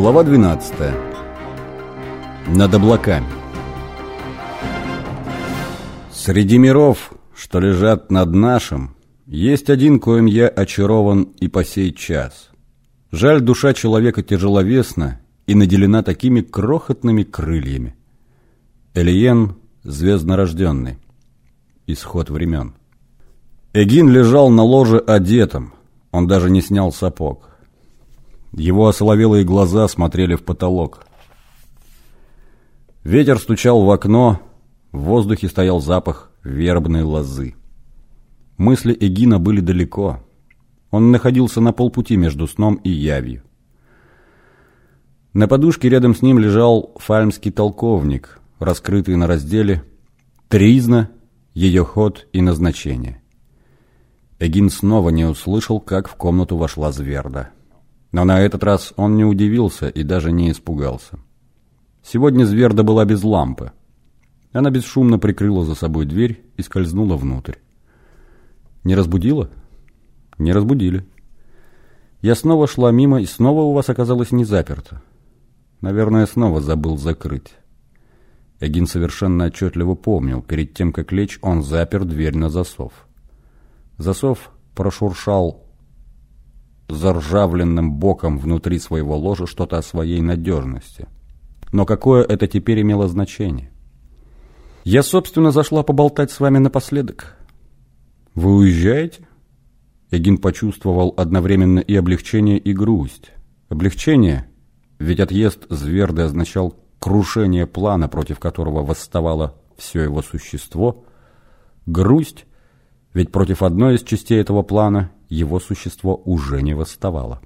Глава 12. Над облаками. Среди миров, что лежат над нашим, есть один, коим я очарован и по сей час. Жаль, душа человека тяжеловесна и наделена такими крохотными крыльями. Элиен звезднорожденный. Исход времен. Эгин лежал на ложе одетым, он даже не снял сапог. Его осоловелые глаза смотрели в потолок. Ветер стучал в окно, в воздухе стоял запах вербной лозы. Мысли Эгина были далеко. Он находился на полпути между сном и явью. На подушке рядом с ним лежал фальмский толковник, раскрытый на разделе «Тризна, ее ход и назначение». Эгин снова не услышал, как в комнату вошла Зверда. Но на этот раз он не удивился и даже не испугался. Сегодня Зверда была без лампы. Она бесшумно прикрыла за собой дверь и скользнула внутрь. «Не разбудила?» «Не разбудили». «Я снова шла мимо, и снова у вас оказалось не заперто». «Наверное, снова забыл закрыть». Эгин совершенно отчетливо помнил, перед тем, как лечь, он запер дверь на засов. Засов прошуршал заржавленным боком внутри своего ложа что-то о своей надежности. Но какое это теперь имело значение? Я, собственно, зашла поболтать с вами напоследок. Вы уезжаете? Эгин почувствовал одновременно и облегчение, и грусть. Облегчение, ведь отъезд Зверды означал крушение плана, против которого восставало все его существо. Грусть, ведь против одной из частей этого плана его существо уже не восставало.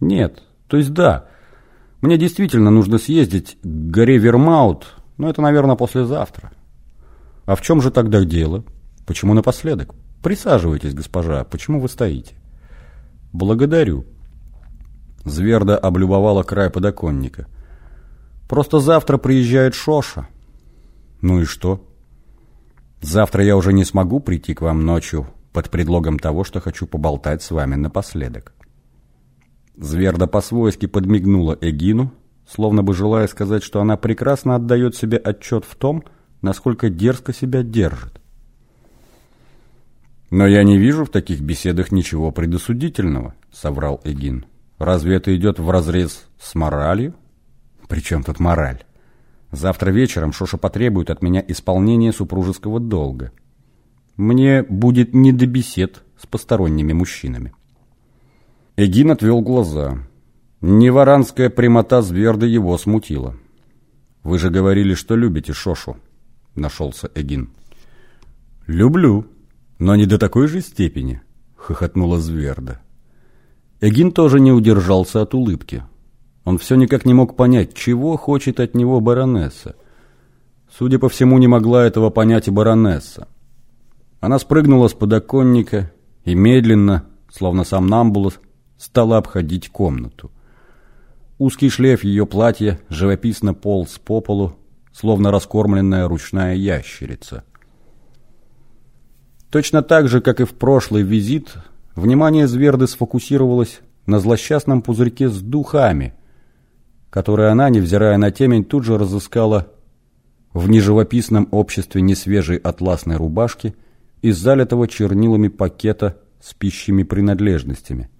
Нет, то есть да, мне действительно нужно съездить к горе Вермаут, но это, наверное, послезавтра. А в чем же тогда дело? Почему напоследок? Присаживайтесь, госпожа, почему вы стоите? Благодарю. Зверда облюбовала край подоконника. Просто завтра приезжает Шоша. Ну и что? Завтра я уже не смогу прийти к вам ночью под предлогом того, что хочу поболтать с вами напоследок. Зверда по-свойски подмигнула Эгину, словно бы желая сказать, что она прекрасно отдает себе отчет в том, насколько дерзко себя держит. «Но я не вижу в таких беседах ничего предосудительного», — соврал Эгин. «Разве это идет вразрез с моралью?» «При чем тут мораль? Завтра вечером Шоша потребует от меня исполнения супружеского долга. Мне будет не до бесед с посторонними мужчинами. Эгин отвел глаза. Неваранская прямота Зверда его смутила. «Вы же говорили, что любите Шошу», — нашелся Эгин. «Люблю, но не до такой же степени», — хохотнула Зверда. Эгин тоже не удержался от улыбки. Он все никак не мог понять, чего хочет от него баронесса. Судя по всему, не могла этого понять и баронесса. Она спрыгнула с подоконника и медленно, словно сам Намбулос, стала обходить комнату. Узкий шлейф ее платья живописно полз по полу, словно раскормленная ручная ящерица. Точно так же, как и в прошлый визит, внимание Зверды сфокусировалось на злосчастном пузырьке с духами, который она, невзирая на темень, тут же разыскала в неживописном обществе несвежей атласной рубашки – из залитого чернилами пакета с пищими принадлежностями.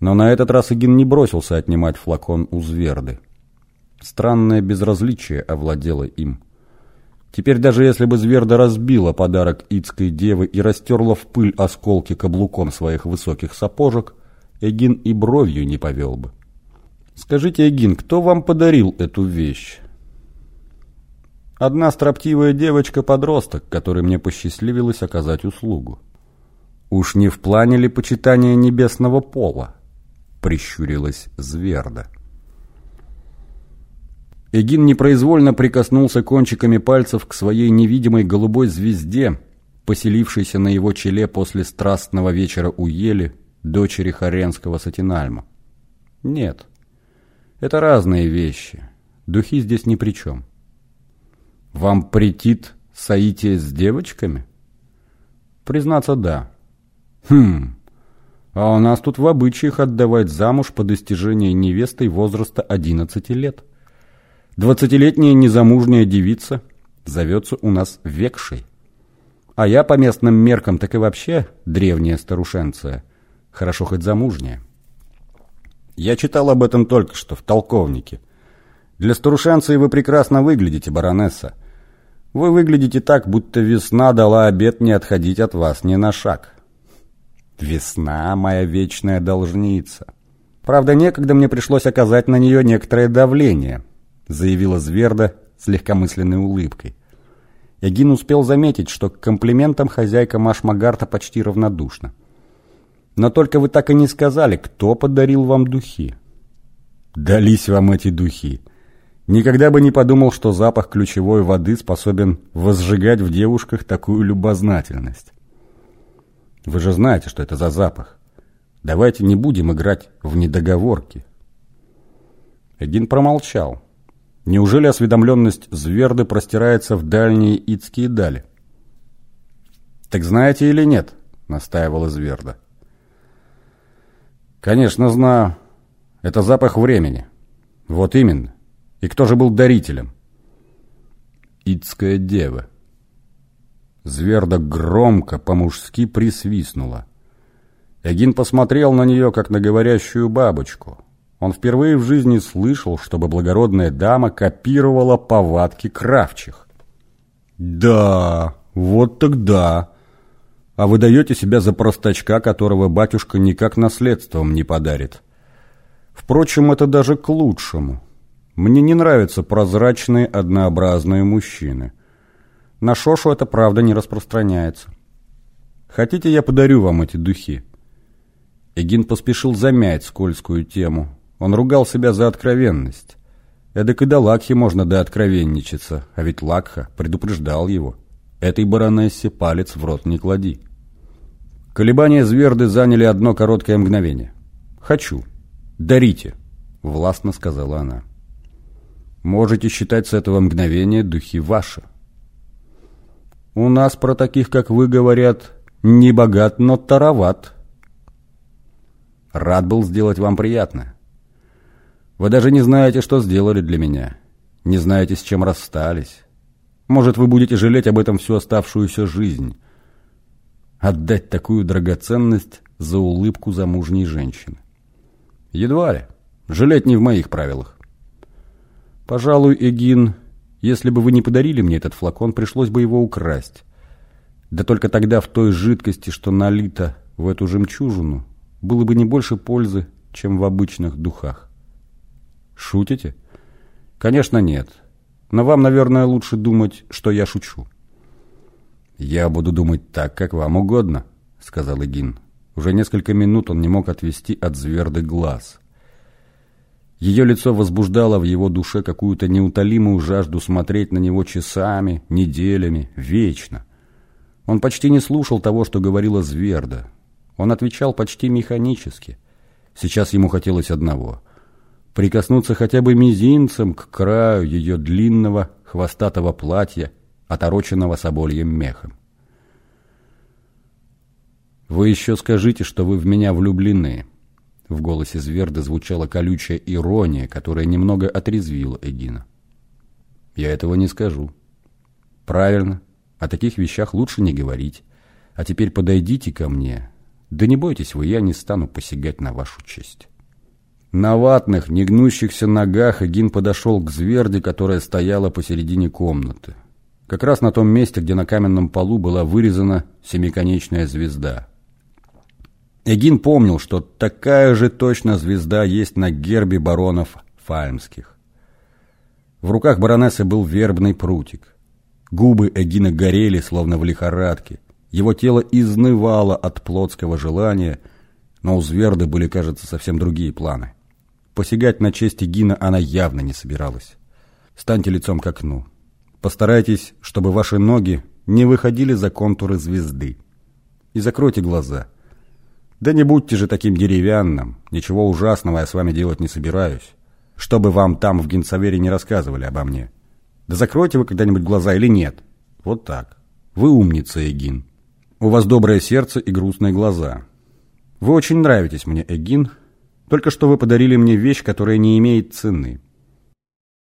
Но на этот раз Игин не бросился отнимать флакон у Зверды. Странное безразличие овладело им. Теперь даже если бы Зверда разбила подарок Ицкой девы и растерла в пыль осколки каблуком своих высоких сапожек, Эгин и бровью не повел бы. «Скажите, Эгин, кто вам подарил эту вещь?» Одна строптивая девочка-подросток, которой мне посчастливилось оказать услугу. Уж не в плане ли почитания небесного пола? Прищурилась Зверда. Эгин непроизвольно прикоснулся кончиками пальцев к своей невидимой голубой звезде, поселившейся на его челе после страстного вечера у Ели, дочери Харенского Сатинальма. Нет, это разные вещи. Духи здесь ни при чем. Вам претит соитие с девочками? Признаться, да. Хм, А у нас тут в обычаях отдавать замуж по достижении невестой возраста 11 лет. Двадцатилетняя незамужняя девица зовется у нас векшей. А я по местным меркам так и вообще древняя старушенция. Хорошо хоть замужняя. Я читал об этом только что в «Толковнике». Для старушенции вы прекрасно выглядите, баронесса. Вы выглядите так, будто весна дала обет не отходить от вас ни на шаг. Весна — моя вечная должница. Правда, некогда мне пришлось оказать на нее некоторое давление, заявила Зверда с легкомысленной улыбкой. Ягин успел заметить, что к комплиментам хозяйка Машмагарта почти равнодушна. Но только вы так и не сказали, кто подарил вам духи. Дались вам эти духи. Никогда бы не подумал, что запах ключевой воды способен возжигать в девушках такую любознательность. Вы же знаете, что это за запах. Давайте не будем играть в недоговорки. Эдин промолчал. Неужели осведомленность Зверды простирается в дальние Ицкие дали? «Так знаете или нет?» — настаивала Зверда. «Конечно, знаю. Это запах времени. Вот именно. И кто же был дарителем?» «Ицкая дева». Зверда громко, по-мужски присвистнула. Эгин посмотрел на нее, как на говорящую бабочку. Он впервые в жизни слышал, чтобы благородная дама копировала повадки кравчих. «Да, вот тогда. А вы даете себя за простачка, которого батюшка никак наследством не подарит. Впрочем, это даже к лучшему. Мне не нравятся прозрачные, однообразные мужчины». На Шошу это правда не распространяется. Хотите, я подарю вам эти духи?» Эгин поспешил замять скользкую тему. Он ругал себя за откровенность. Эдак и до Лакхи можно дооткровенничаться, а ведь Лакха предупреждал его. Этой баронессе палец в рот не клади. Колебания Зверды заняли одно короткое мгновение. «Хочу. Дарите», — властно сказала она. «Можете считать с этого мгновения духи ваши». У нас про таких, как вы, говорят, не богат, но тароват. Рад был сделать вам приятно. Вы даже не знаете, что сделали для меня. Не знаете, с чем расстались. Может, вы будете жалеть об этом всю оставшуюся жизнь. Отдать такую драгоценность за улыбку замужней женщины. Едва ли. Жалеть не в моих правилах. Пожалуй, Эгин если бы вы не подарили мне этот флакон, пришлось бы его украсть. Да только тогда в той жидкости, что налито в эту жемчужину, было бы не больше пользы, чем в обычных духах. Шутите? Конечно, нет. Но вам, наверное, лучше думать, что я шучу. Я буду думать так, как вам угодно, сказал Игин. Уже несколько минут он не мог отвести от зверды глаз. Ее лицо возбуждало в его душе какую-то неутолимую жажду смотреть на него часами, неделями, вечно. Он почти не слушал того, что говорила Зверда. Он отвечал почти механически. Сейчас ему хотелось одного — прикоснуться хотя бы мизинцем к краю ее длинного хвостатого платья, отороченного собольем мехом. «Вы еще скажите, что вы в меня влюблены», в голосе Зверда звучала колючая ирония, которая немного отрезвила Эгина. «Я этого не скажу». «Правильно. О таких вещах лучше не говорить. А теперь подойдите ко мне. Да не бойтесь вы, я не стану посягать на вашу честь». На ватных, негнущихся ногах Эгин подошел к Зверде, которая стояла посередине комнаты. Как раз на том месте, где на каменном полу была вырезана семиконечная звезда – Эгин помнил, что такая же точно звезда есть на гербе баронов Фальмских. В руках баронессы был вербный прутик. Губы Эгина горели, словно в лихорадке. Его тело изнывало от плотского желания, но у Зверды были, кажется, совсем другие планы. Посягать на честь Эгина она явно не собиралась. Станьте лицом к окну. Постарайтесь, чтобы ваши ноги не выходили за контуры звезды. И закройте глаза – да не будьте же таким деревянным. Ничего ужасного я с вами делать не собираюсь. Чтобы вам там в Генсавере не рассказывали обо мне. Да закройте вы когда-нибудь глаза или нет. Вот так. Вы умница, Эгин. У вас доброе сердце и грустные глаза. Вы очень нравитесь мне, Эгин. Только что вы подарили мне вещь, которая не имеет цены.